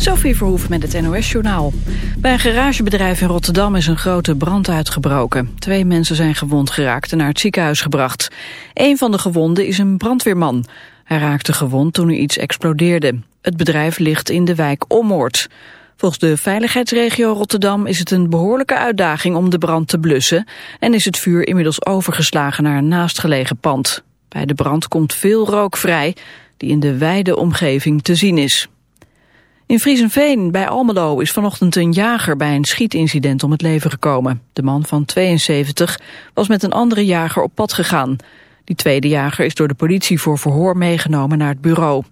Sophie Verhoeven met het NOS-journaal. Bij een garagebedrijf in Rotterdam is een grote brand uitgebroken. Twee mensen zijn gewond geraakt en naar het ziekenhuis gebracht. Een van de gewonden is een brandweerman. Hij raakte gewond toen er iets explodeerde. Het bedrijf ligt in de wijk Ommoord. Volgens de veiligheidsregio Rotterdam is het een behoorlijke uitdaging om de brand te blussen... en is het vuur inmiddels overgeslagen naar een naastgelegen pand. Bij de brand komt veel rook vrij, die in de wijde omgeving te zien is. In Friesenveen bij Almelo is vanochtend een jager bij een schietincident om het leven gekomen. De man van 72 was met een andere jager op pad gegaan. Die tweede jager is door de politie voor verhoor meegenomen naar het bureau.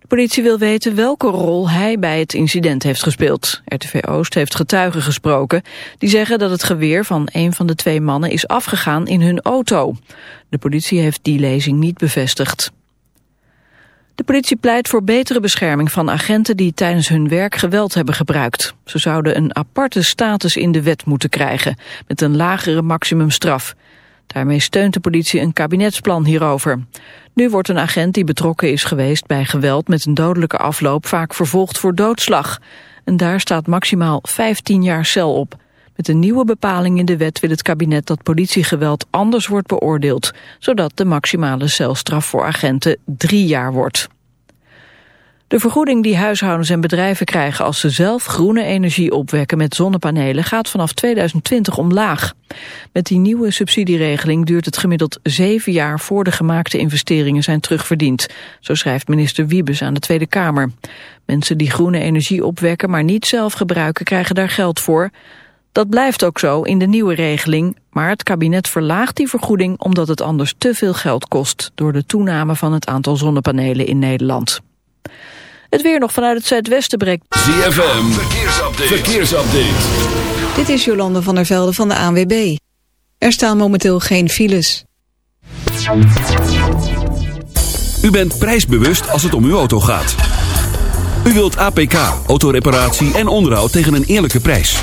De politie wil weten welke rol hij bij het incident heeft gespeeld. RTV Oost heeft getuigen gesproken die zeggen dat het geweer van een van de twee mannen is afgegaan in hun auto. De politie heeft die lezing niet bevestigd. De politie pleit voor betere bescherming van agenten die tijdens hun werk geweld hebben gebruikt. Ze zouden een aparte status in de wet moeten krijgen, met een lagere maximumstraf. Daarmee steunt de politie een kabinetsplan hierover. Nu wordt een agent die betrokken is geweest bij geweld met een dodelijke afloop vaak vervolgd voor doodslag. En daar staat maximaal 15 jaar cel op. Met een nieuwe bepaling in de wet wil het kabinet dat politiegeweld anders wordt beoordeeld, zodat de maximale celstraf voor agenten drie jaar wordt. De vergoeding die huishoudens en bedrijven krijgen als ze zelf groene energie opwekken met zonnepanelen gaat vanaf 2020 omlaag. Met die nieuwe subsidieregeling duurt het gemiddeld zeven jaar voor de gemaakte investeringen zijn terugverdiend. Zo schrijft minister Wiebes aan de Tweede Kamer. Mensen die groene energie opwekken maar niet zelf gebruiken krijgen daar geld voor. Dat blijft ook zo in de nieuwe regeling, maar het kabinet verlaagt die vergoeding omdat het anders te veel geld kost door de toename van het aantal zonnepanelen in Nederland. Het weer nog vanuit het zuidwesten breekt. ZFM, verkeersupdate. verkeersupdate. Dit is Jolande van der Velde van de ANWB. Er staan momenteel geen files. U bent prijsbewust als het om uw auto gaat. U wilt APK, autoreparatie en onderhoud tegen een eerlijke prijs.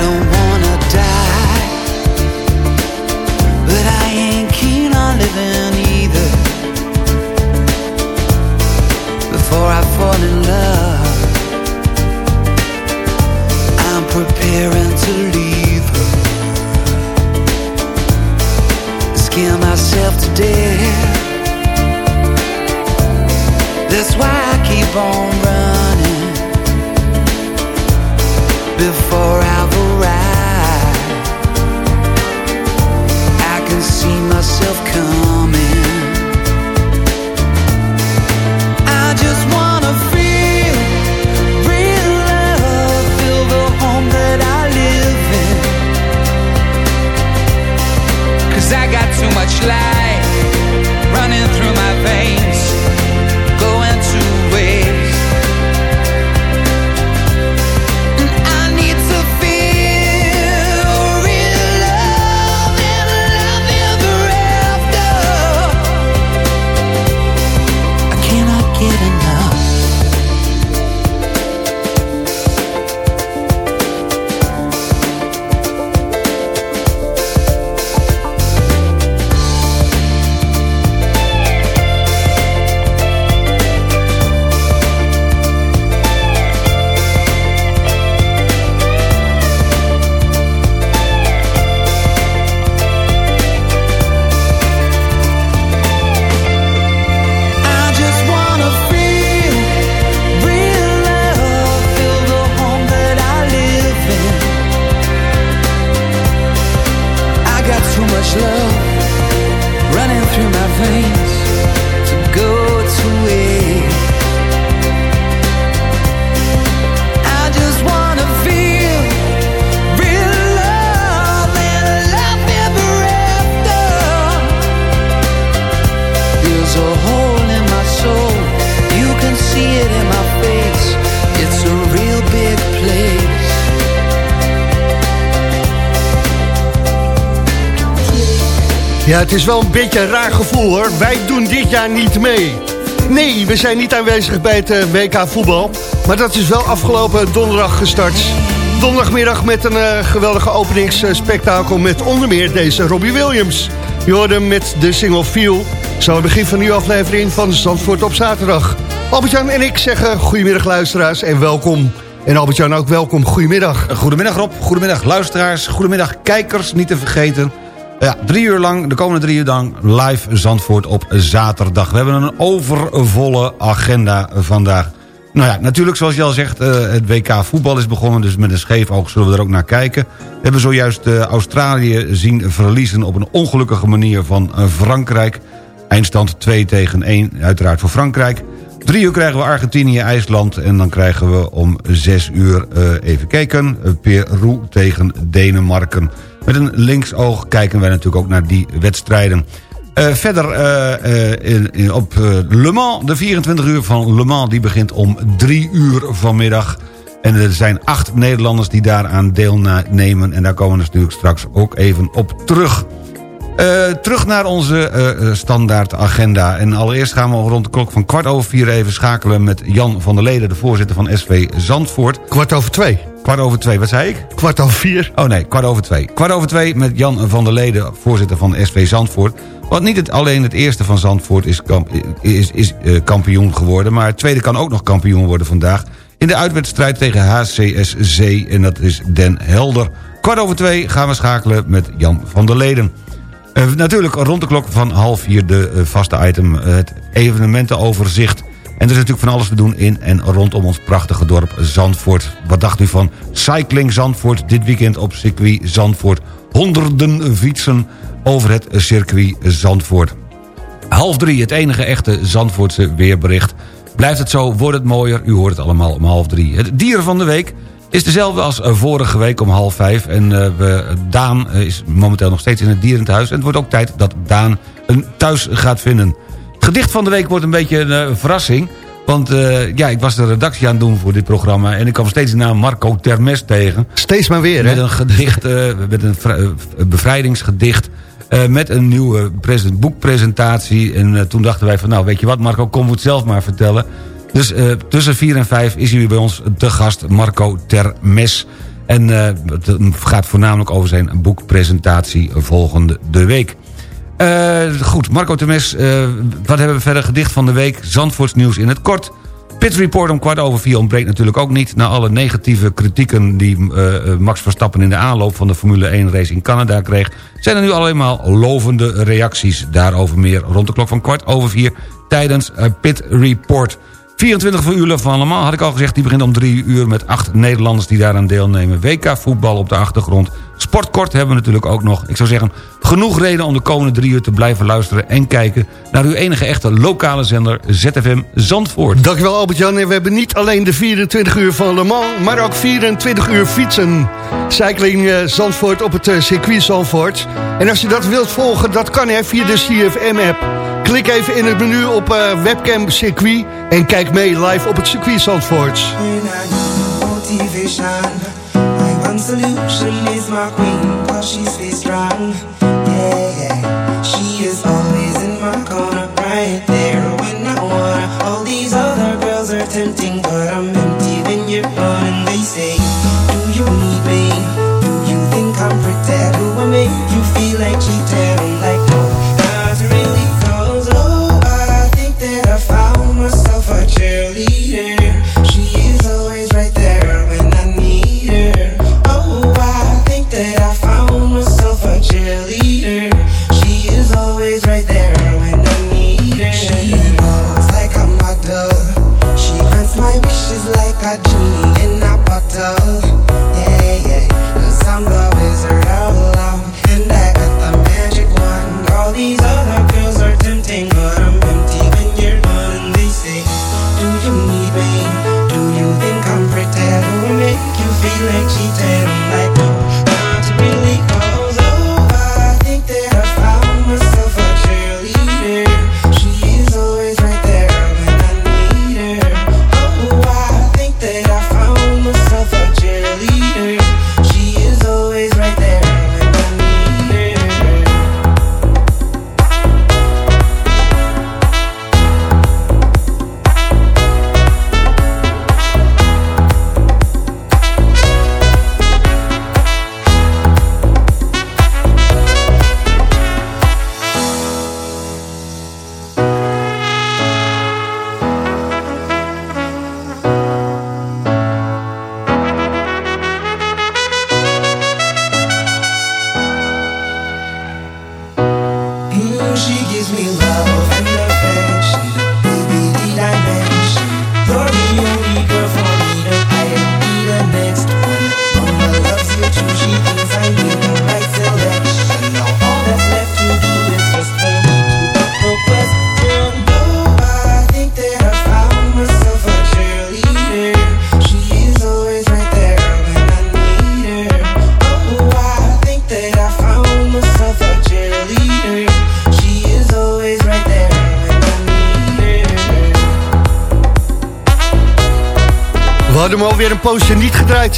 Don't wanna die, but I ain't keen on living either. Before I fall in love, I'm preparing to leave. Scare myself to death. That's why I keep on running before I've see myself coming. I just wanna feel real love, feel the home that I live. Cause I got too much life. Het is wel een beetje een raar gevoel hoor. Wij doen dit jaar niet mee. Nee, we zijn niet aanwezig bij het eh, WK voetbal. Maar dat is wel afgelopen donderdag gestart. Donderdagmiddag met een eh, geweldige openingsspektakel... met onder meer deze Robbie Williams. Je hem met de single Feel. Zo het begin van nieuwe aflevering van Zandvoort op zaterdag. Albert-Jan en ik zeggen goedemiddag luisteraars en welkom. En Albert-Jan ook welkom, goedemiddag. Goedemiddag Rob, goedemiddag luisteraars, goedemiddag kijkers, niet te vergeten. Ja, drie uur lang, de komende drie uur lang, live Zandvoort op zaterdag. We hebben een overvolle agenda vandaag. Nou ja, natuurlijk zoals je al zegt, eh, het WK voetbal is begonnen... dus met een scheef oog zullen we er ook naar kijken. We hebben zojuist eh, Australië zien verliezen op een ongelukkige manier van eh, Frankrijk. Eindstand 2 tegen 1, uiteraard voor Frankrijk. Drie uur krijgen we Argentinië, IJsland... en dan krijgen we om zes uur, even kijken... Peru tegen Denemarken. Met een linksoog kijken wij natuurlijk ook naar die wedstrijden. Eh, verder eh, eh, in, op Le Mans, de 24 uur van Le Mans... die begint om drie uur vanmiddag... En er zijn acht Nederlanders die daaraan deelnemen. En daar komen we natuurlijk straks ook even op terug. Terug naar onze standaard agenda. En allereerst gaan we rond de klok van kwart over vier even schakelen... met Jan van der Leden, de voorzitter van SV Zandvoort. Kwart over twee. Kwart over twee, wat zei ik? Kwart over vier. Oh nee, kwart over twee. Kwart over twee met Jan van der Leden, voorzitter van SV Zandvoort. Want niet het, alleen het eerste van Zandvoort is, kamp- is, is eh, kampioen geworden... maar het tweede kan ook nog kampioen worden vandaag... in de uitwedstrijd tegen HCSC en dat is Den Helder. Kwart over twee gaan we schakelen met Jan van der Leden. Eh, natuurlijk rond de klok van half vier de eh, vaste item, het evenementenoverzicht. En er is natuurlijk van alles te doen in en rondom ons prachtige dorp Zandvoort. Wat dacht u van Cycling Zandvoort dit weekend op circuit Zandvoort? Honderden fietsen over het circuit Zandvoort. Half drie, het enige echte Zandvoortse weerbericht. Blijft het zo, wordt het mooier, u hoort het allemaal om half drie. Het dier van de week is dezelfde als eh, vorige week om half vijf. En eh, we, Daan eh, is momenteel nog steeds in het dierenthuis. En het wordt ook tijd dat Daan een thuis gaat vinden. Het gedicht van de week wordt een beetje een eh, verrassing. Want eh, ja, ik was de redactie aan het doen voor dit programma... en ik kwam steeds de naam Marco Termes tegen. Steeds maar weer, Met hè? een gedicht, eh, met een vri- bevrijdingsgedicht... met een nieuwe pres- boekpresentatie. En toen dachten wij van, nou weet je wat Marco, kom het zelf maar vertellen. Dus tussen 4 en 5 is hij bij ons te gast, Marco Termes. En het gaat voornamelijk over zijn boekpresentatie volgende de week. Eh, goed, Marco Termes, eh, wat hebben we verder? Gedicht van de week, Zandvoorts nieuws in het kort... Pit Report om kwart over vier ontbreekt natuurlijk ook niet. Na alle negatieve kritieken die eh, Max Verstappen in de aanloop van de Formule 1 race in Canada kreeg... zijn er nu allemaal lovende reacties. Daarover meer rond de klok van kwart over vier tijdens Pit Report. 24 voor uur van allemaal had ik al gezegd. Die begint om 3 uur met acht Nederlanders die daaraan deelnemen. WK voetbal op de achtergrond. Sportkort hebben we natuurlijk ook nog. Ik zou zeggen, genoeg reden om de komende drie uur te blijven luisteren... en kijken naar uw enige echte lokale zender ZFM Zandvoort. Dankjewel Albert-Jan. En we hebben niet alleen de 24 uur van Le Mans... maar ook 24 uur fietsen. Cycling eh, Zandvoort op het eh, circuit Zandvoort. En als je dat wilt volgen, dat kan hè, via de CFM-app. Klik even in het menu op eh, webcam circuit... en kijk mee live op het circuit Zandvoort. When I need motivation.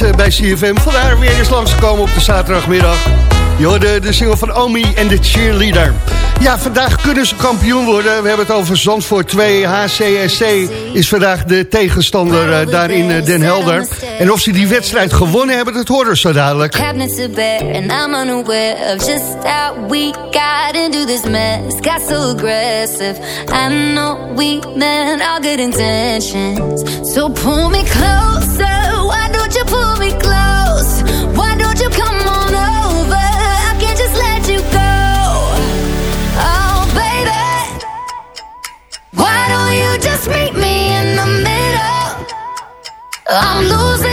Eh, bij CFM. Vandaar weer eens langsgekomen op de zaterdagmiddag. Je hoorde de single van Omi en de cheerleader. Ja, vandaag kunnen ze kampioen worden. We hebben het over Zandvoort 2. HCSC is vandaag de tegenstander eh, daar in eh, Den Helder. En of ze die wedstrijd gewonnen hebben, dat horen ze dadelijk. so pull me? I'm losing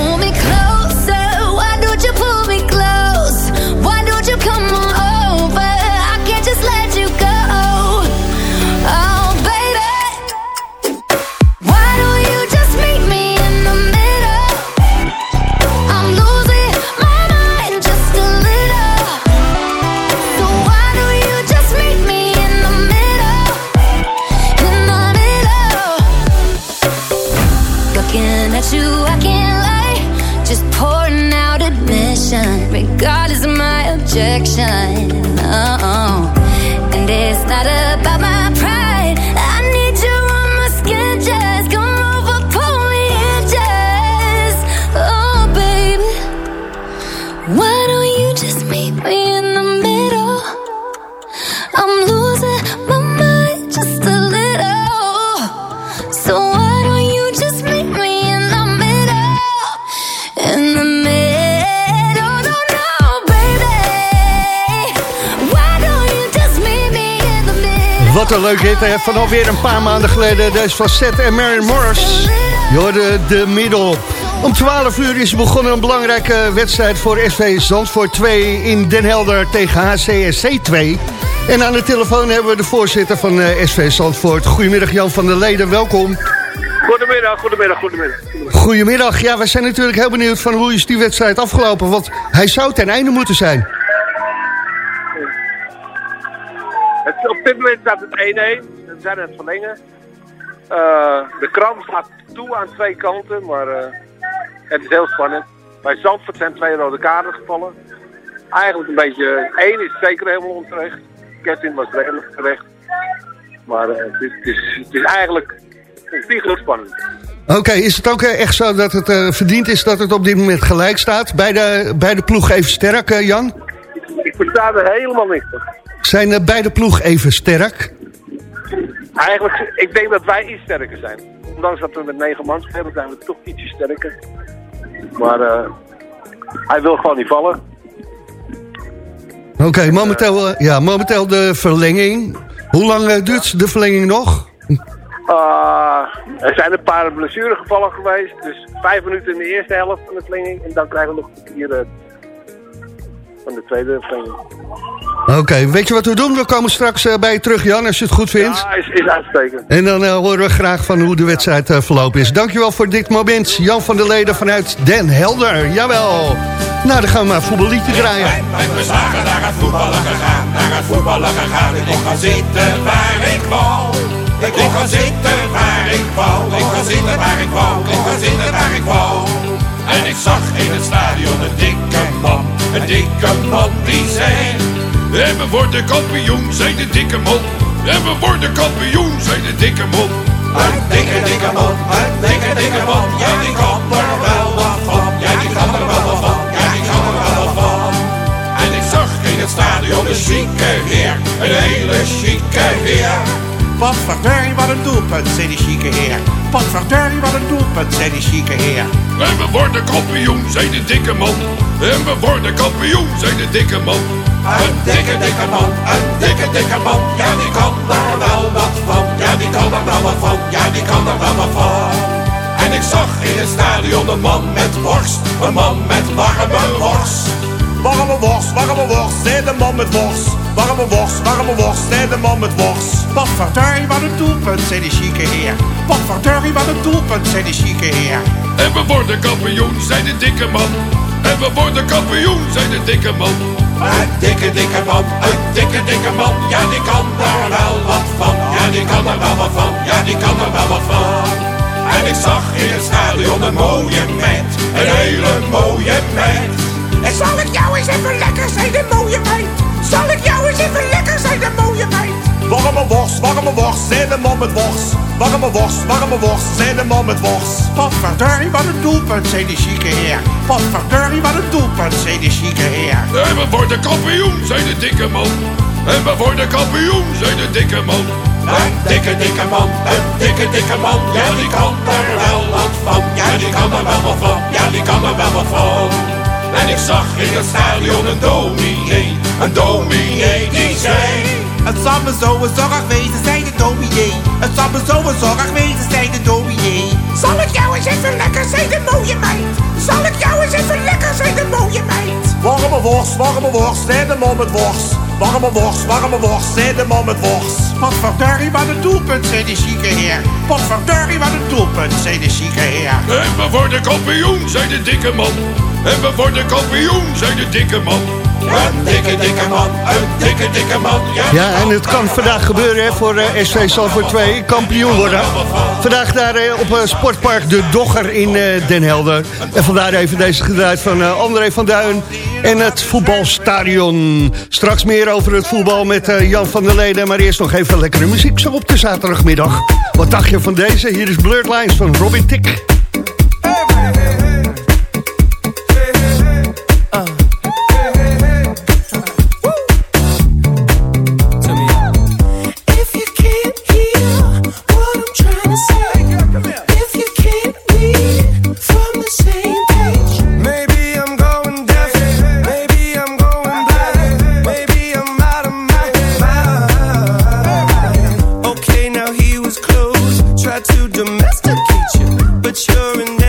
rejection. Oh, and it's not about Wat een leuk hit hè, van alweer een paar maanden geleden. Deze van Seth en Mary Morris. Je de middel. Om 12 uur is begonnen een belangrijke wedstrijd voor SV Zandvoort 2 in Den Helder tegen HCSC 2. En aan de telefoon hebben we de voorzitter van eh, SV Zandvoort. Goedemiddag Jan van der Leden, welkom. Goedemiddag, goedemiddag, goedemiddag. Goedemiddag, ja, we zijn natuurlijk heel benieuwd van hoe is die wedstrijd afgelopen. Want hij zou ten einde moeten zijn. Dit moment staat het 1-1. We zijn aan het verlengen. Eh, de krant staat toe aan twee kanten, maar eh, het is heel spannend. Bij Zandvoort zijn twee rode kaarten gevallen. Eigenlijk een beetje... één is zeker helemaal onterecht. Kevin was redelijk terecht. Maar eh, het, is, het, is, het is eigenlijk ontiegelijk spannend. Oké, is het ook echt zo dat het verdiend is dat het op dit moment gelijk staat? Bij de, bij de ploeg even sterk, Jan? Ik versta er helemaal niks van. Zijn eh, beide ploeg even sterk? Eigenlijk, ik denk dat wij iets sterker zijn. Ondanks dat we met negen man spelen, zijn we toch ietsje sterker. Maar eh, hij wil gewoon niet vallen. Oké, momenteel, eh, ja, momenteel de verlenging. Hoe lang duurt de verlenging nog? Ah, er zijn een paar blessuregevallen geweest. Dus vijf minuten in de eerste helft van de verlenging. En dan krijgen we nog een eh, van de tweede verlenging. Oké, weet je wat we doen? We komen straks eh, bij je terug, Jan, als je het goed vindt. Ja, is, is uitstekend. En dan eh, horen we graag van hoe de wedstrijd eh, verlopen is. Dankjewel voor dit moment. Jan van der Leden vanuit Den Helder. Jawel. Nou, dan gaan we maar een voetballiedje draaien. Met mijn slagen naar het voetballen gegaan, naar het voetballen gegaan. Ik kon gaan zitten waar ik wou. Ik kon gaan zitten waar ik wou. Ik kon zitten waar ik wou. Ik kon zitten waar ik wou. En ik zag in het stadion een dikke man, een dikke man die zei. En we worden kampioen, zei de dikke man. En we worden kampioen, zei de dikke man. Een dikke, dikke man, een dikke, dikke man. Ja, die kan er wel wat van. Ja, die kan er wel wat van. Ja, die kan er wel wat van. En ik zag in het stadion een chique heer, een hele chique heer. Wat verdorie, wat een doelpunt, zei die chique heer. Wat verdorie, wat een doelpunt, zei die chique heer. En we worden kampioen, zei de dikke man. En we worden kampioen, zei de dikke man. Een dikke, dikke man, een dikke, dikke man. Ja, die kan er wel wat van. Ja, die kan er wel wat van. Ja, die kan er wel wat van. En ik zag in het stadion een man met worst. Een man met warme worst. Warme worst, warme worst, zei de man met worst. Warme worst, warme worst, zei de man met worst. Wat verdorie, wat een doelpunt, zei die chique heer. Wat verdorie, wat een doelpunt, zei die chique heer. En we worden kampioen, zei de dikke man. En we worden kampioen, zei de dikke man. Een dikke, dikke man, een dikke, dikke man. Ja, die kan er wel wat van. Ja, die kan er wel wat van. Ja, die kan er wel wat van. En ik zag in het stadion een mooie meid. Een hele mooie meid. En zal ik jou eens even lekker zijn, de mooie meid? Zal ik jou eens even lekker zijn, de mooie meid? Warme worst, warme worst, zei de man met worst. Warme worst, warme worst, zei de man met worst. Wat verdorie, wat een doelpunt, zei die chique heer. Wat verdorie, wat een doelpunt, zei die chique heer. En we worden kampioen, zei de dikke man. En we worden kampioen, zei de dikke man. Een dikke, dikke man, een dikke, dikke man. Ja, die kan er wel wat van. Ja, die kan er wel wat van. Ja, die kan er wel wat van. En ik zag in het stadion een dominee. Een dominee die zei... Het zal me zo een zorg wezen, zei de dominee. Het zal me zo een zorg wezen, zei de dominee. Zal ik jou eens even lekker zijn, de mooie meid? Zal ik jou eens even lekker zijn, de mooie meid? Warme worst, warme worst, zei de man met worst. Warme worst, warme worst, zei de man met worst. Wat verdorie, wat een doelpunt, zei de chique heer. Wat verdorie, wat een doelpunt, zei de chique heer. En we worden kampioen, zei de dikke man. En we worden kampioen, zei de dikke man. Een dikke, dikke man, een dikke, dikke man. Ja, en het kan vandaag gebeuren hè, voor eh, SV Salford 2, kampioen worden. Vandaag daar eh, op eh, Sportpark De Dogger in eh, Den Helder. En vandaar even deze gedraaid van André van Duin en het voetbalstadion. Straks meer over het voetbal met Jan van der Leden. Maar eerst nog even lekkere muziek zo op de zaterdagmiddag. Wat dacht je van deze? Hier is Blurred Lines van Robin Tick. To you, but you're an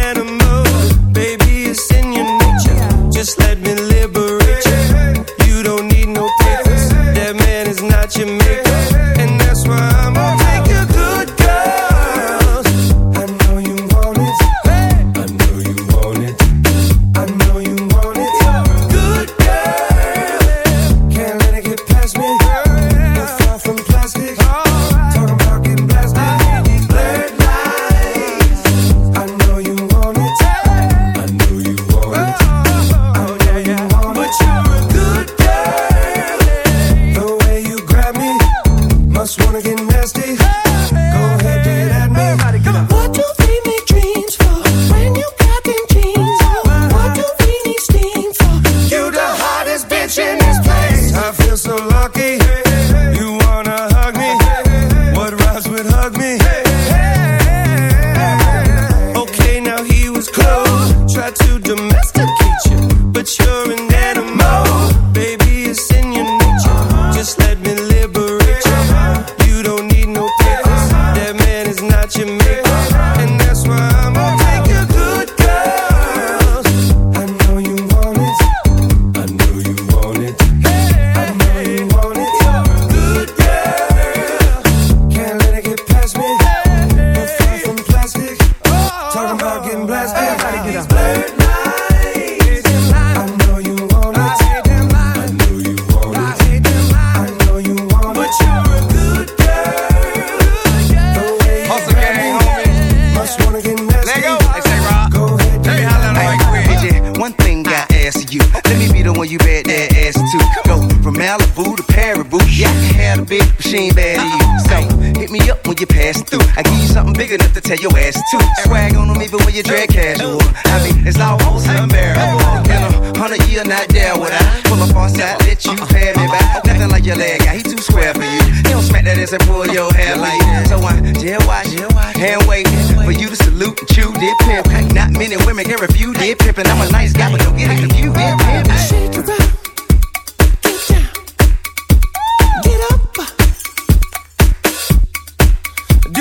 Malibu to Paribu. Yeah, I had a big machine bad to you. So hit me up when you pass through. I give you something big enough to tell your ass to. Swag on them even when you drag casual. I mean, it's almost unbearable. In a hundred year, not there would I pull up on side, let you uh-huh. pay me back. Nothing like your leg guy, he too square for you. He don't smack that ass and pull your hair like that. So I jail watch, hand wait for you to salute and chew did pimp. Not many women can refuse did pimp, and I'm a nice guy, but don't get it confused. Did pimp.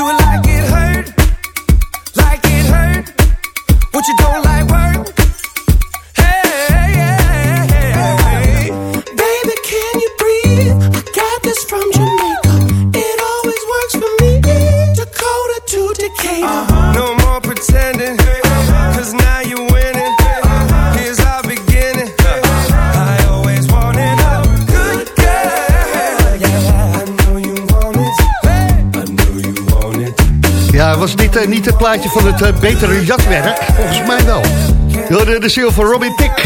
Like it hurt. Like it hurt. What you don't like work. Hey. Baby, can you breathe? I got this from. Eh, niet het plaatje van het eh, betere jatwerk? Volgens mij wel. Je hoorde de ziel van Robin Tick.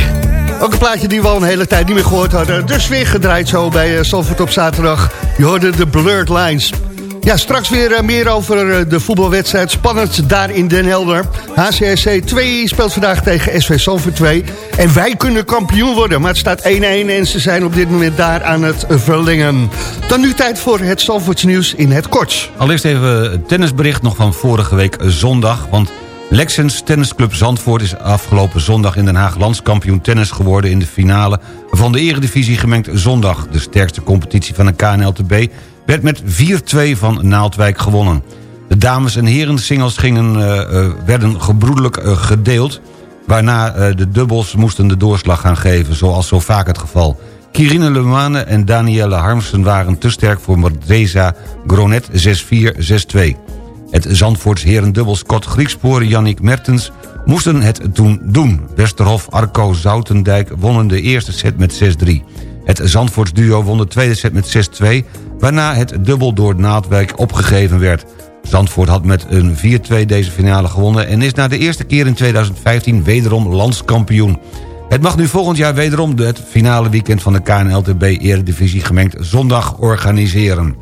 Ook een plaatje die we al een hele tijd niet meer gehoord hadden. Dus weer gedraaid zo bij Salford op zaterdag. Je hoorde de Blurred Lines. Ja, straks weer eh, meer over eh, de voetbalwedstrijd. Spannend daar in Den Helder. HCSC 2 speelt vandaag tegen SV Salford 2. En wij kunnen kampioen worden. Maar het staat 1-1 en ze zijn op dit moment daar aan het verlengen. Dan nu tijd voor het Salfords nieuws in het kort. Allereerst even het tennisbericht nog van vorige week zondag. Want Lexens Tennisclub Zandvoort is afgelopen zondag in Den Haag landskampioen tennis geworden in de finale van de eredivisie gemengd zondag. De sterkste competitie van de KNLTB werd met 4-2 van Naaldwijk gewonnen. De dames en heren singles gingen, eh, eh, werden gebroedelijk eh, gedeeld... waarna de dubbels moesten de doorslag gaan geven, zoals zo vaak het geval. Kirine Lemane en Danielle Harmsen waren te sterk voor Mordeza Gronet 6-4, 6-2. Het Zandvoorts herendubbel Scott Griekspoor Yannick Mertens moesten het toen doen. Westerhof, Arco, Zoutendijk wonnen de eerste set met 6-3. Het Zandvoorts duo won de tweede set met 6-2... waarna het dubbel door Naaldwijk opgegeven werd. Zandvoort had met een 4-2 deze finale gewonnen... en is na de eerste keer in 2015 wederom landskampioen. Het mag nu volgend jaar wederom het finale weekend van de KNLTB Eredivisie gemengd zondag organiseren.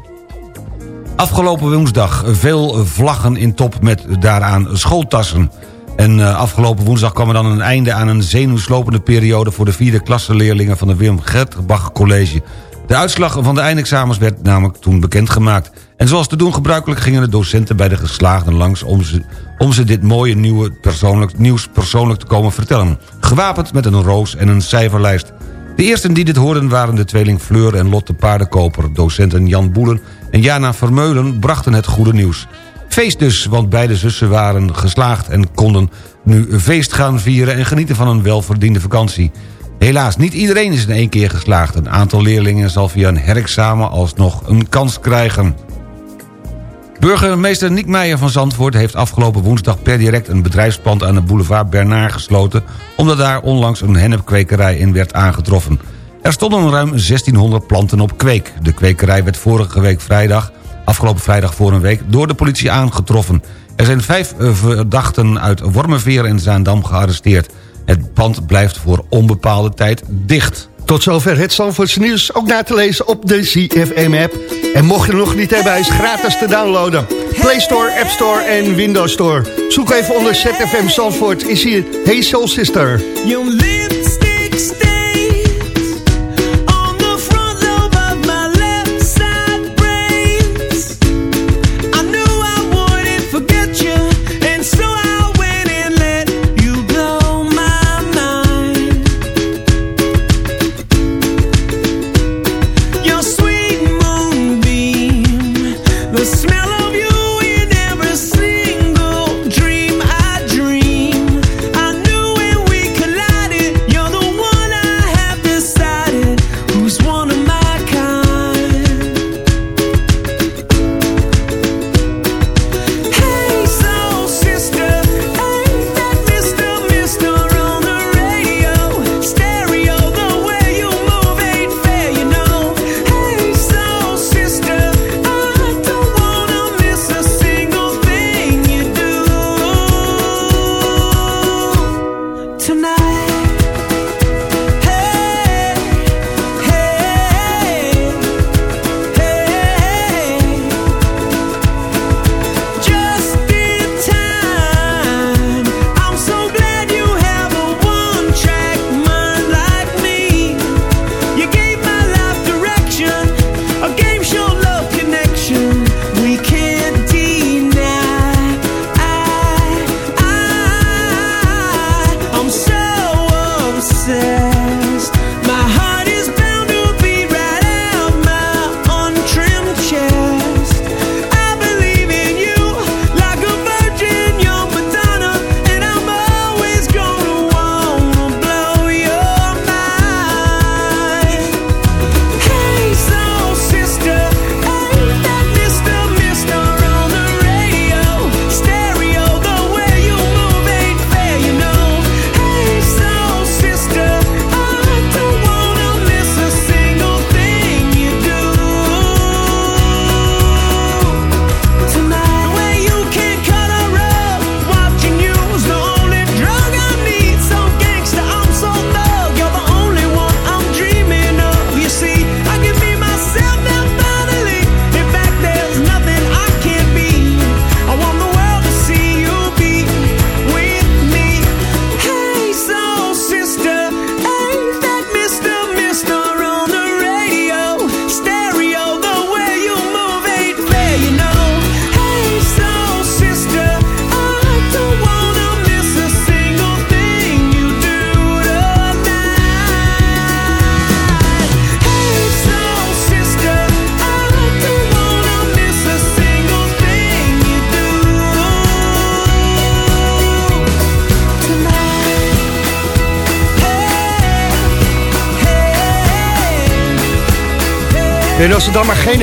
Afgelopen woensdag veel vlaggen in top met daaraan schooltassen. En uh, afgelopen woensdag kwam er dan een einde aan een zenuwslopende periode... voor de vierde klasseleerlingen van de Willem Gertbach College. De uitslag van de eindexamens werd namelijk toen bekendgemaakt. En zoals te doen gebruikelijk gingen de docenten bij de geslaagden langs... om ze, om ze dit mooie nieuwe persoonlijk, nieuws persoonlijk te komen vertellen. Gewapend met een roos en een cijferlijst. De eersten die dit hoorden waren de tweeling Fleur en Lotte Paardenkoper. Docenten Jan Boelen en Jana Vermeulen brachten het goede nieuws. Feest dus, want beide zussen waren geslaagd... en konden nu een feest gaan vieren en genieten van een welverdiende vakantie. Helaas, niet iedereen is in één keer geslaagd. Een aantal leerlingen zal via een herexamen alsnog een kans krijgen. Burgemeester Niek Meijer van Zandvoort heeft afgelopen woensdag per direct een bedrijfspand aan de boulevard Bernard gesloten... omdat daar onlangs een hennepkwekerij in werd aangetroffen. Er stonden ruim 1600 planten op kweek. De kwekerij werd vorige week vrijdag, afgelopen vrijdag voor een week, door de politie aangetroffen. Er zijn vijf eh, verdachten uit Wormerveer en Zaandam gearresteerd. Het pand blijft voor onbepaalde tijd dicht. Tot zover het Zandvoortse nieuws. Ook na te lezen op de ZFM-app. En mocht je er nog niet hebben, hij is gratis te downloaden. Play Store, App Store en Windows Store. Zoek even onder ZFM Zandvoort. Is hier Hey Soul Sister.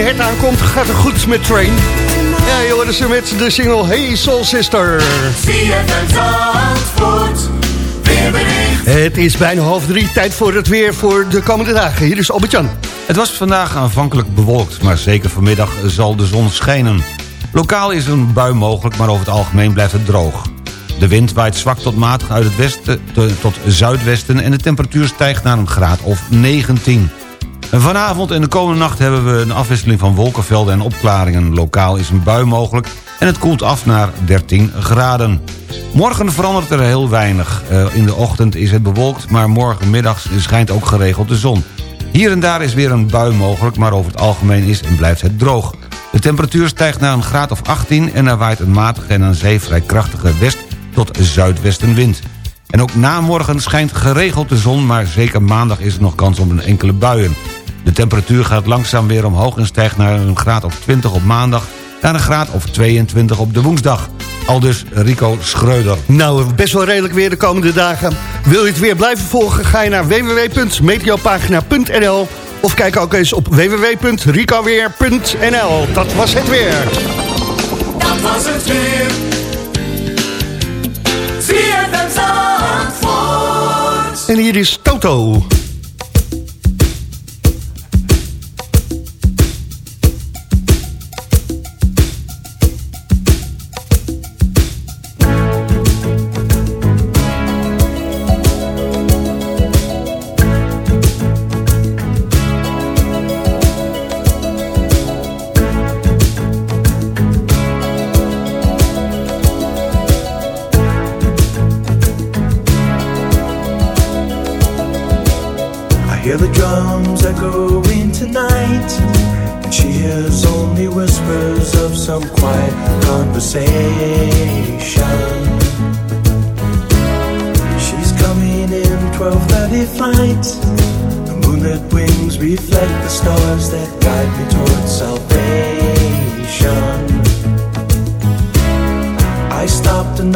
Geen hert aankomt, gaat het goed met Train. Ja, je hoorde ze met de single Hey Soul Sister. Het is bijna half drie, tijd voor het weer voor de komende dagen. Hier is Albert-Jan. Het was vandaag aanvankelijk bewolkt, maar zeker vanmiddag zal de zon schijnen. Lokaal is een bui mogelijk, maar over het algemeen blijft het droog. De wind waait zwak tot matig uit het westen tot zuidwesten... en de temperatuur stijgt naar een graad of 19. Vanavond en de komende nacht hebben we een afwisseling van wolkenvelden en opklaringen. Lokaal is een bui mogelijk en het koelt af naar 13 graden. Morgen verandert er heel weinig. Uh, in de ochtend is het bewolkt, maar morgenmiddag schijnt ook geregeld de zon. Hier en daar is weer een bui mogelijk, maar over het algemeen is en blijft het droog. De temperatuur stijgt naar een graad of 18 en er waait een matige en aan zee vrij krachtige west- tot zuidwestenwind. En ook na morgen schijnt geregeld de zon, maar zeker maandag is er nog kans op een enkele buien. De temperatuur gaat langzaam weer omhoog en stijgt naar een graad of 20 op maandag... naar een graad of 22 op de woensdag. Al dus Rico Schreuder. Nou, best wel redelijk weer de komende dagen. Wil je het weer blijven volgen, ga je naar www.meteopagina.nl... of kijk ook eens op www.ricoweer.nl. Dat was het weer. Dat was het weer. En hier is Toto.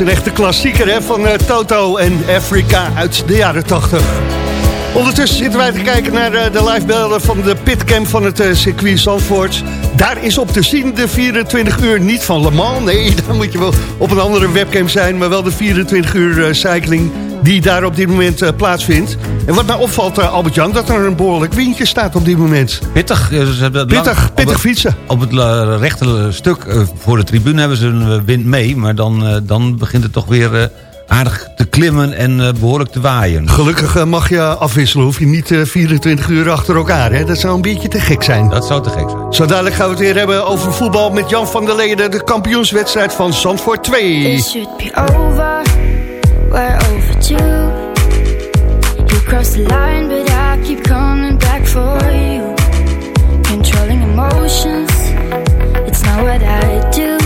Een echte klassieker hè, van eh, Toto en Afrika uit de jaren 80. Ondertussen zitten wij te kijken naar eh, de livebeelden van de pitcam van het eh, circuit Zandvoort. Daar is op te zien de 24 uur niet van Le Mans. Nee, dan moet je wel op een andere webcam zijn, maar wel de 24 uur cycling die daar op dit moment eh, plaatsvindt. En wat mij opvalt, eh, Albert-Jan, dat er een behoorlijk windje staat op dit moment. Pittig. eh, Ze Pittig, lang- pittig op het- fietsen. Op het rechte stuk voor de tribune hebben ze een wind mee. Maar dan, eh, dan begint het toch weer eh, aardig te klimmen en eh, behoorlijk te waaien. Gelukkig mag je afwisselen, hoef je niet eh, 24 uur achter elkaar. Hè? Dat zou een beetje te gek zijn. Dat zou te gek zijn. Zo dadelijk gaan we het weer hebben over voetbal met Jan van der Leden. De kampioenswedstrijd van Zandvoort 2. It should be over. We're overdue. You cross the line, but I keep coming back for you. Controlling emotions, it's not what I do.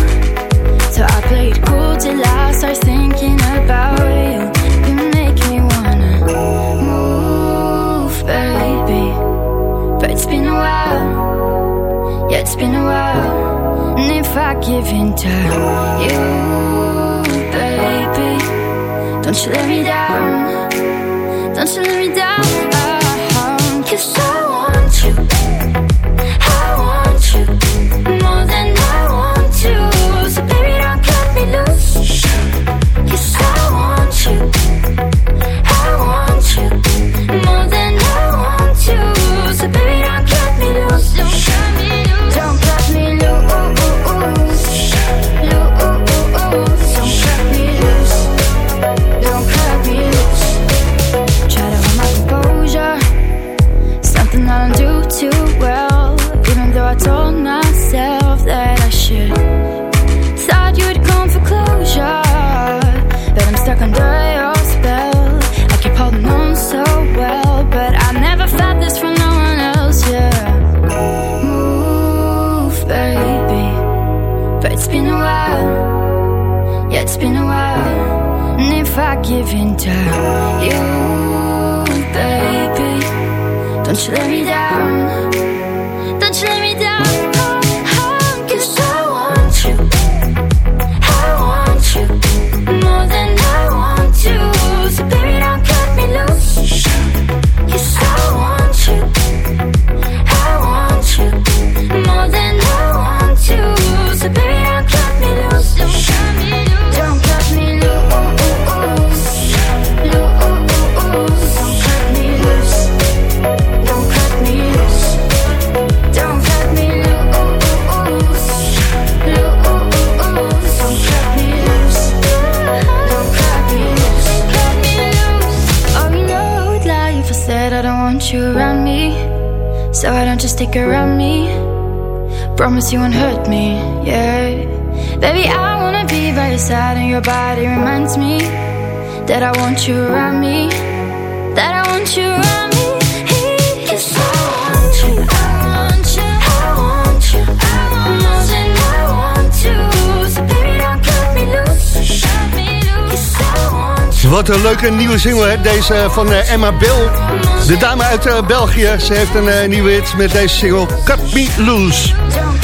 So I play it cool till I start thinking about you. You make me wanna move, baby. But it's been a while, yeah, it's been a while. And if I give in to you, don't you let me down. Don't you let me down. Uh-huh. Cause I Promise you won't hurt me, yeah. Baby, I wanna be by your side, and your body reminds me that I want you around me. That I want you around me. Cause I want you, I want you, I want you, I want more than I want to. Baby, don't cut me loose, cut me loose. I want you. Wat een leuke nieuwe single, hè? Deze van eh, Emma Bill. De dame uit eh, België. Ze heeft een eh, nieuwe hit met deze single Cut Me Loose.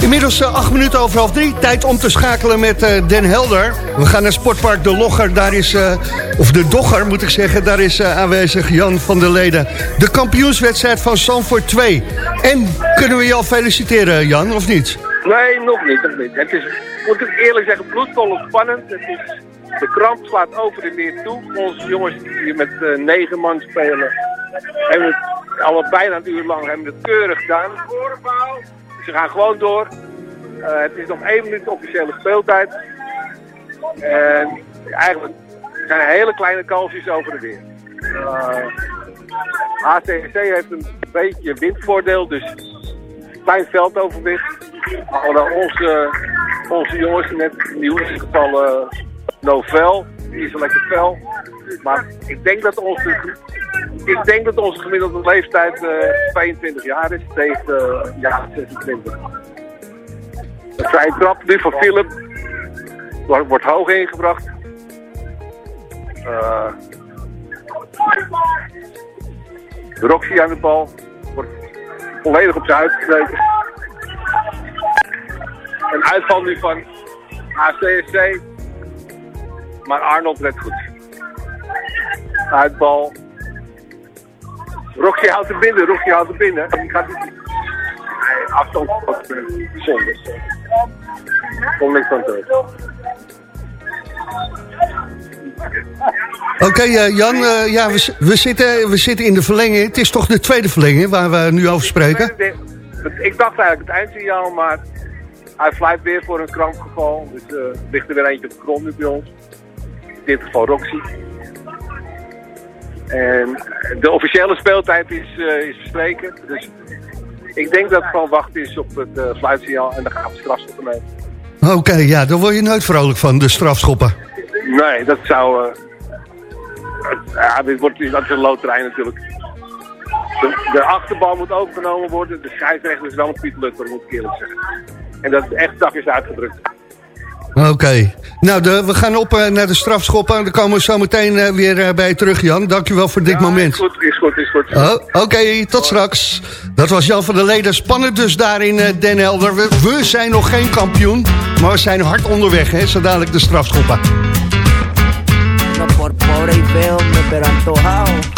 Inmiddels eh, acht minuten over half drie. Tijd om te schakelen met eh, Den Helder. We gaan naar Sportpark De Logger. Daar is, eh, of De Dogger moet ik zeggen, daar is aanwezig Jan van der Leden. De kampioenswedstrijd van Sanford 2. En kunnen we je al feliciteren, Jan, of niet? Nee, nog niet, nog niet. Het is, moet ik eerlijk zeggen, bloedstollend spannend. Het is, de kramp slaat over de weer toe. Onze jongens die hier met eh, negen man spelen, hebben het al bijna een uur lang hebben het keurig gedaan. Ze gaan gewoon door. Eh, het is nog één minuut officiële speeltijd. En eigenlijk zijn hele kleine kalfjes over de weer. Eh HCC heeft een beetje windvoordeel, dus klein veldoverwicht. Alhoewel onze, onze jongens net in ieder geval eh, Novel, die is wel lekker fel. Maar ik denk dat onze, ik denk dat onze gemiddelde leeftijd eh 22 jaar is tegen eh, ja, 26. Een nu van Philip. Wordt, hoog ingebracht. Eh Roxy aan de bal. Wordt volledig op zijn uitgekregen. Een uitval nu van ACSC. Maar Arnold redt goed. Uitbal. Rocky houdt er binnen, Rocky houdt er binnen. Die gaat niet... Nee, afstand wat eh, zonde. Kom niks van terug. Oké, eh, Jan, eh, ja, we, we, zitten, we zitten in de verlenging. Het is toch de tweede verlenging waar we nu over spreken? Ik dacht eigenlijk het eindsignaal, maar hij fluit weer voor een krampgeval. Dus eh ligt er weer eentje op de grond nu bij ons. In dit geval Roxy. En de officiële speeltijd is, eh, is verstreken. Dus ik denk dat het gewoon wachten is op het fluitsignaal en dan gaan we strafschoppen mee. Oké, ja, daar word je nooit vrolijk van, de strafschoppen. Nee, dat zou... eh, ja, dit wordt, dat is een loterij natuurlijk. De, de achterbal moet overgenomen worden. De scheidsrechter is wel een Piet Lutter, moet ik eerlijk zeggen. En dat is echt zachtjes uitgedrukt. Oké, nou, de, we gaan op eh, naar de strafschoppen. Dan komen we zo meteen eh, weer eh, bij je terug, Jan. Dankjewel voor dit moment. Is goed, is goed, is goed. Oh, Oké, tot straks. Dat was Jan van der Leden. Spannend dus daar in eh, Den Helder. We, we zijn nog geen kampioen, maar we zijn hard onderweg, hè, zo dadelijk de strafschoppen. No por pobre y feo, me pero antojado.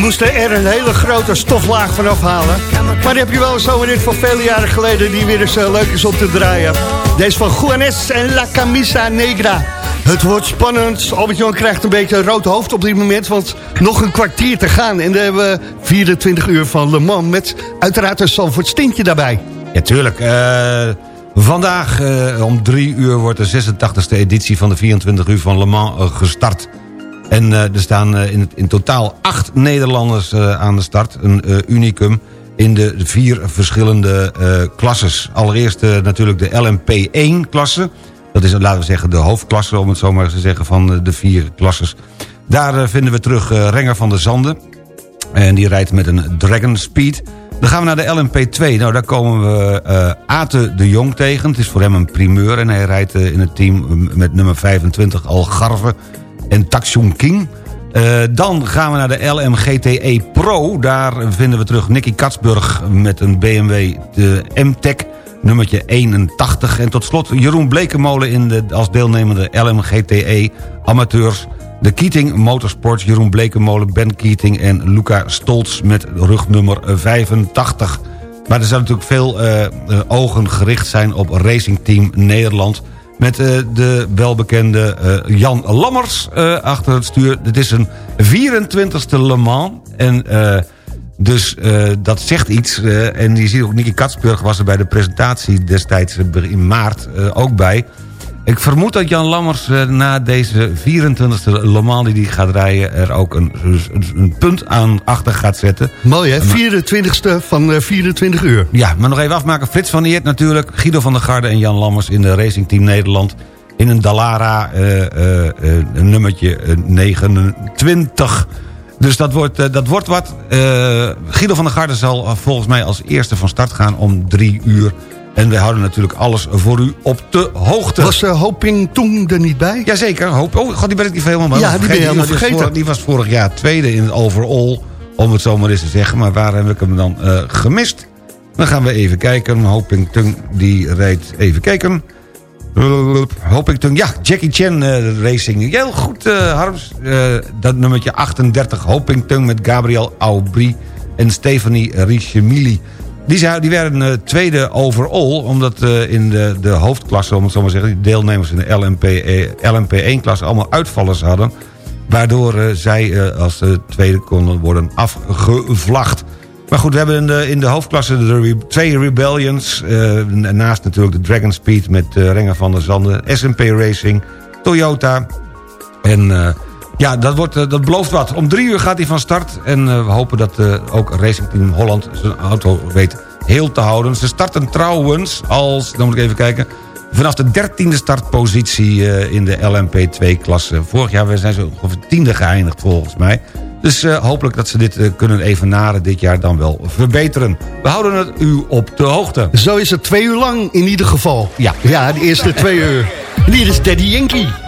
moesten er een hele grote stoflaag van afhalen. Maar die heb je wel zo dit van vele jaren geleden... die weer eens eh, leuk is om te draaien. Deze van Juanes en La Camisa Negra. Het wordt spannend. Albert-Jan krijgt een beetje een rood hoofd op dit moment... want nog een kwartier te gaan. En dan hebben we 24 uur van Le Mans... met uiteraard een Zandvoort stintje daarbij. Ja, tuurlijk. Eh, vandaag eh, om drie uur wordt de 86e editie van de 24 uur van Le Mans gestart. En eh, er staan eh, in, in totaal acht Nederlanders eh, aan de start. Een unicum. in de vier verschillende klasses. Allereerst natuurlijk de LMP1-klasse. Dat is, laten we zeggen, de hoofdklasse, om het zo maar eens te zeggen, van de vier klasses. Daar vinden we terug Renger van der Zanden. En die rijdt met een Dragon Speed. Dan gaan we naar de LMP2. Nou, daar komen we eh Ate de Jong tegen. Het is voor hem een primeur en hij rijdt in het team met nummer 25 Algarve en Taxung King. Eh, dan gaan we naar de LMGTE Pro. Daar vinden we terug Nicky Katsburg met een BMW M-Tech nummertje 81. En tot slot Jeroen Blekemolen in de, als deelnemende LMGTE amateurs. De Keating Motorsport, Jeroen Blekemolen, Ben Keating en Luca Stolz met rugnummer 85. Maar er zijn natuurlijk veel eh, eh, ogen gericht zijn op Racing Team Nederland... met eh, de welbekende eh, Jan Lammers eh, achter het stuur. Het is een 24e Le Mans en... dus dat zegt iets. en je ziet ook, Nicky Katsburg was er bij de presentatie destijds in maart ook bij. Ik vermoed dat Jan Lammers eh, na deze 24e Le Mans die gaat rijden... er ook een, een, punt aan achter gaat zetten. Mooi hè, 24ste van eh, 24 uur. Ja, maar nog even afmaken. Frits van Eert natuurlijk, Guido van der Garde en Jan Lammers... in de Racing Team Nederland in een Dallara eh, eh, eh, nummertje eh, 29... Dus dat wordt, eh, dat wordt wat. Eh, Guido van der Garde zal eh, volgens mij als eerste van start gaan om drie uur. En we houden natuurlijk alles voor u op de hoogte. Was uh, Hoping Toeng er niet bij? Jazeker. Hoop, oh, god, die ben ik niet helemaal Ja, die ben je helemaal vergeten. vorig- die was vorig jaar tweede in het overall. Om het zo maar eens te zeggen. Maar waar heb ik hem dan eh, gemist? Dan gaan we even kijken. Hoping Tung, die rijdt... Even kijken. Hoping Tung, ja, Jackie Chan eh, Racing. Heel goed, Harms. Dat nummertje 38. Hoping Tung met Gabriel Aubry en Stephanie Richemili. Die, zijn, die werden eh, tweede overall, omdat eh, in de, de hoofdklasse, om het zo maar te zeggen... die deelnemers in de LMP, eh, LMP1-klasse allemaal uitvallers hadden... waardoor eh, zij als tweede konden worden afgevlacht. Maar goed, we hebben in de, in de hoofdklasse de twee Rebellions... eh, naast natuurlijk de Dragon Speed met eh Renger van der Zanden... SMP Racing, Toyota en... ja, dat, wordt, eh, dat belooft wat. Om drie uur gaat hij van start. En eh, we hopen dat eh, ook Racing Team Holland zijn auto weet heel te houden. Ze starten trouwens als, dan moet ik even kijken... vanaf de dertiende startpositie in de LMP2-klasse. Vorig jaar zijn ze ongeveer tiende geëindigd volgens mij. Dus hopelijk dat ze dit eh, kunnen evenaren dit jaar dan wel verbeteren. We houden het u op de hoogte. Zo is het twee uur lang in ieder geval. Ja. Ja, de eerste twee uur. En hier is Daddy Yankee.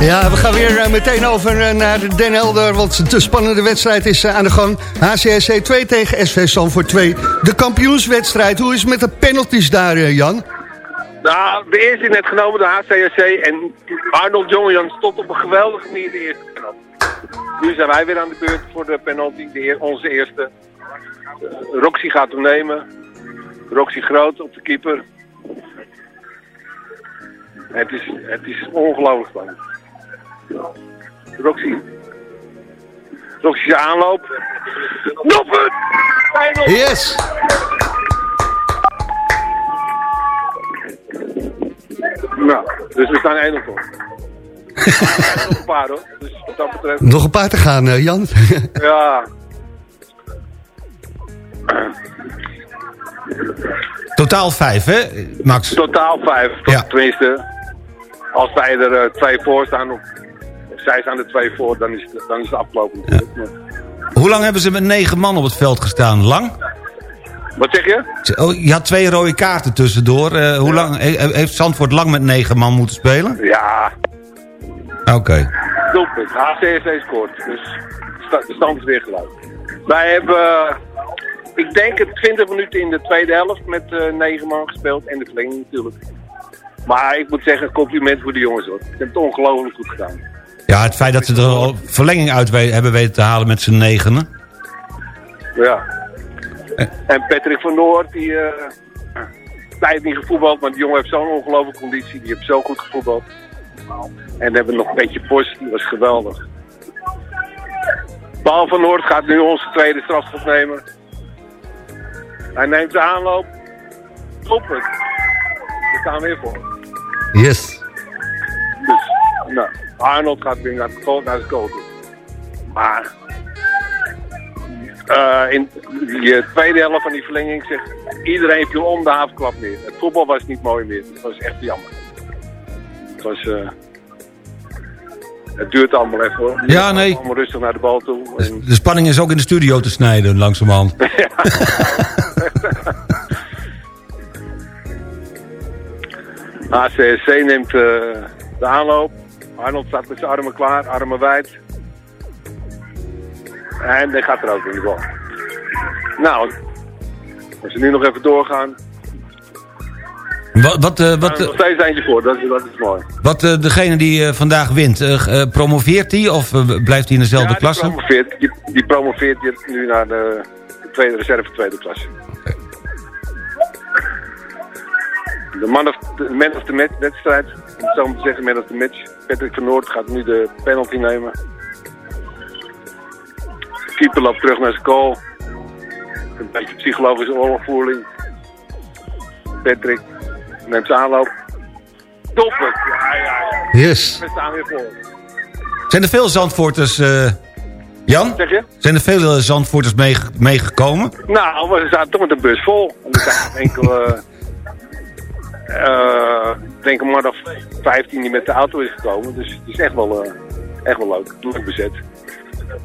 Gaan weer eh, meteen over eh, naar Den Helder, want de spannende wedstrijd is eh, aan de gang. HCSC 2 tegen SV Sanford 2. De kampioenswedstrijd, hoe is het met de penalties daar, Jan? Nou, de eerste is net genomen, de HCSC. En Arnold Jongejan stopt op een geweldige manier de eerste. Nu zijn wij weer aan de beurt voor de penalty, de onze eerste. Eh, Roxy gaat hem nemen. Roxy Groot op de keeper. Het is, het is ongelooflijk spannend. Roxy. Roxy's aanloop. Doelpunt! Yes! Nou, dus we staan 1-0 voor. Nog een paar hoor. Dus wat dat betreft. Nog een paar te gaan, eh, Jan. Ja. Totaal vijf, hè, Max? Totaal vijf. Tenminste, als wij er eh, twee voor staan, zij staan er twee voor, dan is het, dan is het afgelopen. Hoe lang hebben ze met negen man op het veld gestaan? Lang? Wat zeg je? Oh, je had twee rode kaarten tussendoor. Eh, hoe lang, he- heeft Zandvoort lang met negen man moeten spelen? Ja, Oké. doelpunt. HCSC scoort. Dus de stand is weer gelijk. Wij hebben, ik denk het 20 minuten in de tweede helft met eh, negen man gespeeld. En de verlenging natuurlijk. Maar ik moet zeggen, compliment voor de jongens hoor. Ze hebben het ongelooflijk goed gedaan. Ja, het feit dat ze er al verlenging uit hebben weten te halen met z'n negenen. Ja. En Patrick van Noord, die eh tijd niet gevoetbald, maar die jongen heeft zo'n ongelooflijke conditie. Die heeft zo goed gevoetbald. En dan hebben we nog een beetje Post, die was geweldig. Paul van Noord gaat nu onze tweede strafschop nemen. Hij neemt de aanloop. Doelpunt. We staan weer voor. Yes. Dus, nou, Arnold gaat weer naar, naar goal toe. Maar eh, in eh, tweede helft van die verlenging zegt iedereen viel om de havenklap neer. Het voetbal was niet mooi meer. Het was echt jammer. Het was... eh, het duurt allemaal even hoor. Ja, nee. Allemaal rustig naar de bal toe. En, De spanning is ook in de studio te snijden, langzamerhand. ACSC neemt eh, de aanloop. Arnold staat met zijn armen klaar, armen wijd. En hij gaat er ook in de bal. Nou, als we nu nog even doorgaan. Wat, wat, eh, Wat, wat, nog steeds eentje voor, dat is, dat is mooi. wat eh, degene die eh, vandaag wint, eh, eh, promoveert hij of eh, blijft hij in dezelfde Ja, die klasse? promoveert, die, die promoveert nu naar de, de tweede reserve tweede klasse. De man of de man of the match wedstrijd, om het zo maar te zeggen, man of the match. Patrick van Noord gaat nu de penalty nemen. De keeper loopt terug naar zijn goal. Een beetje psychologische oorlogvoering. Patrick neemt zijn aanloop. Doelpunt! Ja, ja, ja. Yes. We staan weer voor. Zijn er veel Zandvoorters, eh, Jan? Zeg je? Zijn er veel eh, Zandvoorters meege- meegekomen? Nou, we zaten toch met een bus vol. En er zijn enkel, ik denk een man of 15 die met de auto is gekomen. Dus het is echt wel, eh, echt wel leuk. Leuk bezet.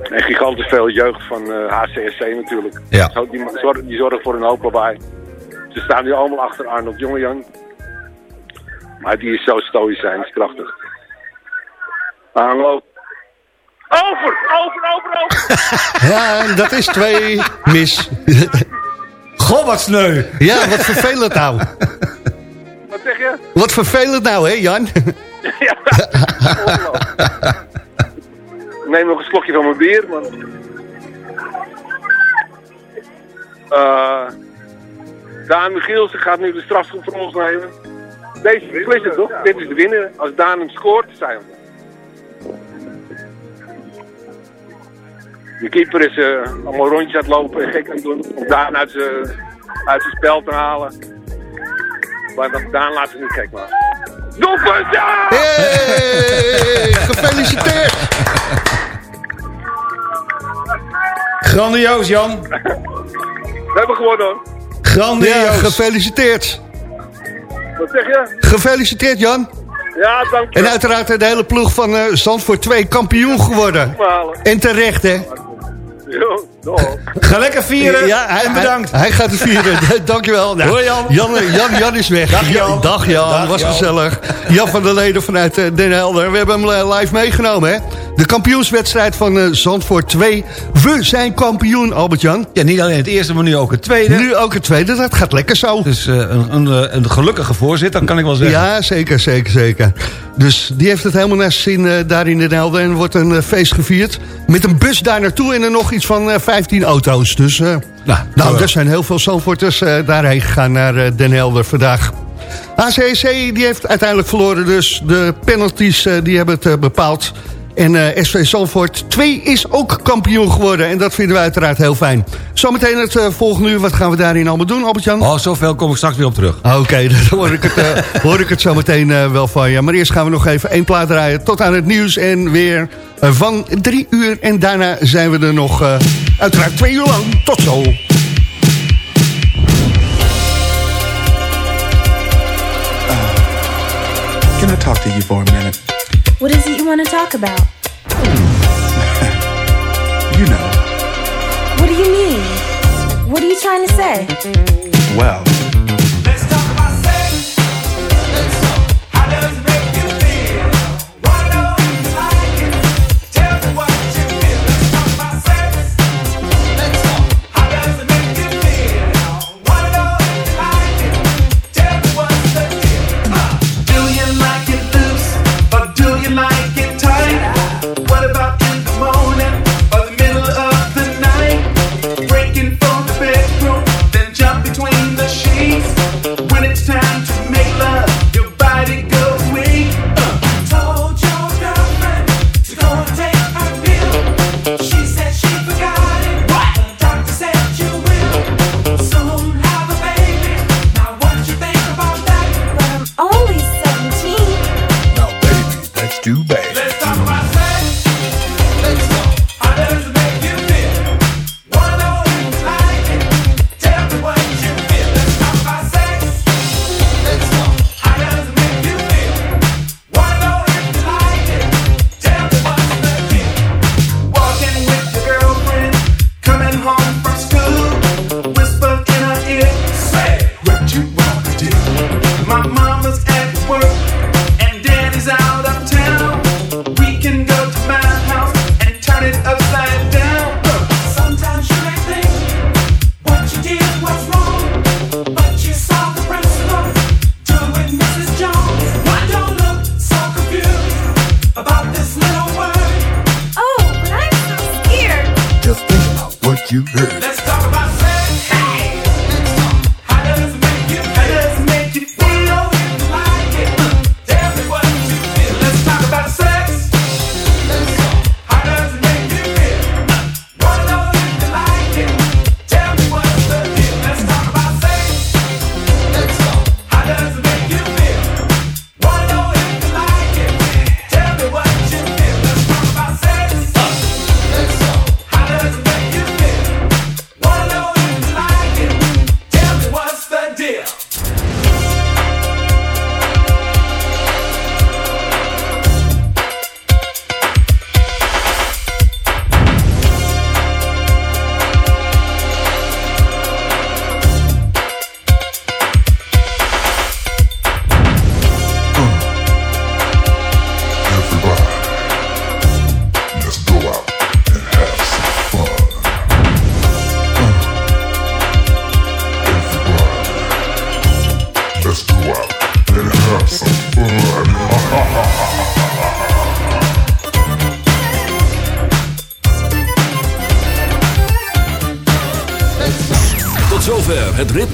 En gigantisch veel jeugd van eh, HCSC natuurlijk. Ja. Zo, die, zorgen, die zorgen voor een hoop lawaai. Ze staan nu allemaal achter Arnold Jongejan. Maar die is zo stoïcijns, krachtig. Aanloop. Over, over, over, over. Ja, en dat is twee mis. Goh, wat sneu. Ja, wat vervelend nou. Wat zeg je? Wat vervelend nou, hè Jan? Ja. Ik neem nog een slokje van mijn bier, maar... Eh Daan Michielsen gaat nu de strafschop voor ons nemen. Deze beslist het toch? Dit is de winnaar. Als Daan hem scoort, zijn we. De keeper is eh, allemaal rondjes aan het lopen en gek aan het doen. Om Daan uit zijn spel te halen. Maar dan- Daan laat zich niet gek maken. Doelpunt, ja! Hey, gefeliciteerd. Grandioos, Jan. We hebben gewonnen hoor. Grandioos. Ja, gefeliciteerd. Wat zeg je? Gefeliciteerd Jan. Ja, dank je. En uiteraard de hele ploeg van eh Zandvoort 2 kampioen geworden. En terecht hè. Jo. Ga lekker vieren Ja, hij, en bedankt. Hij, hij gaat het vieren. Dankjewel. Nou, Hoi, Jan. Jan, Jan. Jan is weg. Dag, Jan. Dag Jan, Dag, was Jan. gezellig. Jan van der Leden vanuit eh, Den Helder. We hebben hem eh, live meegenomen, hè? De kampioenswedstrijd van eh, Zandvoort 2. We zijn kampioen, Albert-Jan. Ja, niet alleen het eerste, maar nu ook het tweede. Nu ook het tweede, dat gaat lekker zo. Dus een, een, een gelukkige voorzitter, kan ik wel zeggen. Ja, zeker, zeker, zeker. Dus die heeft het helemaal naar zijn zin daar in Den Helder. En er wordt een feest gevierd. Met een bus daar naartoe en er nog iets van eh, 15 auto's. Dus eh, nou, jawel. er zijn heel veel Zandvoorters eh, daarheen gegaan naar eh, Den Helder vandaag. ACC die heeft uiteindelijk verloren, dus de penalties die hebben het bepaald. En eh, SV Zandvoort 2 is ook kampioen geworden. En dat vinden we uiteraard heel fijn. Zometeen het eh, volgende uur. Wat gaan we daarin allemaal doen, Albert-Jan? Oh, zoveel kom ik straks weer op terug. Oké, dan hoor ik het, eh, hoor ik het zo meteen eh, wel van je. Maar eerst gaan we nog even één plaat draaien. Tot aan het nieuws en weer van drie uur. En daarna zijn we er nog eh, uiteraard twee uur lang. Tot zo. Can I talk to you for a minute? What is it you want to talk about? You know, What do you mean? What are you trying to say? well,